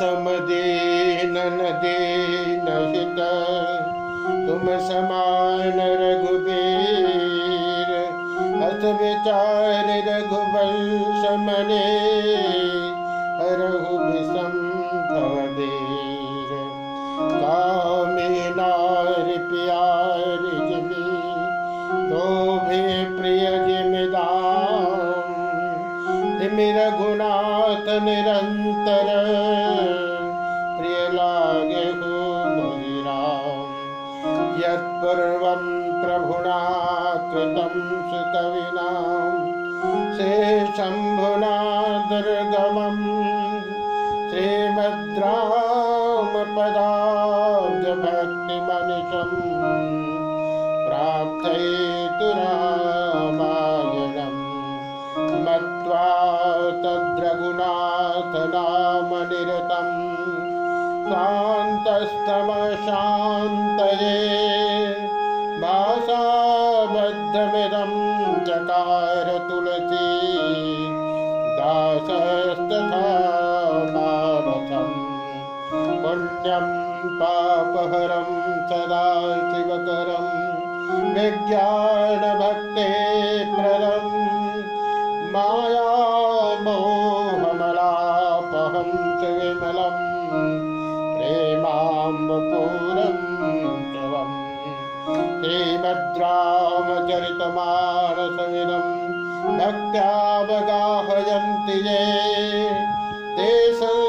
समदीन दीन हित तुम समान रघुबीर अथ विचार रघुवंश मने रघु विषम भवबीर कामी नार प्यारी जिमी। तो भी प्रिय जिमदान जिमिदाम रघुना रघुनाथ निरंतर। प्रिय लागे हो यत्पूर्वं प्रभुना कृतं सुकविनां से शम्भुना दुर्गमम् तद्रघुनाथनामनिरतम्। शान्तस्तमशान्तये भाषाबद्धमिदं चकार तुलसी। दासस्तथा मानसम् पुण्यं पापहरं सदा शिवकरं। विज्ञानभक्ते प्रदम् मायामोहमलापहं च विमलम् प्रेमाम्बपूरं तवम् श्रीभद्रामचरितमानसमिदं भक्त्यावगाहयन्ति ये। संसारपतङ्ग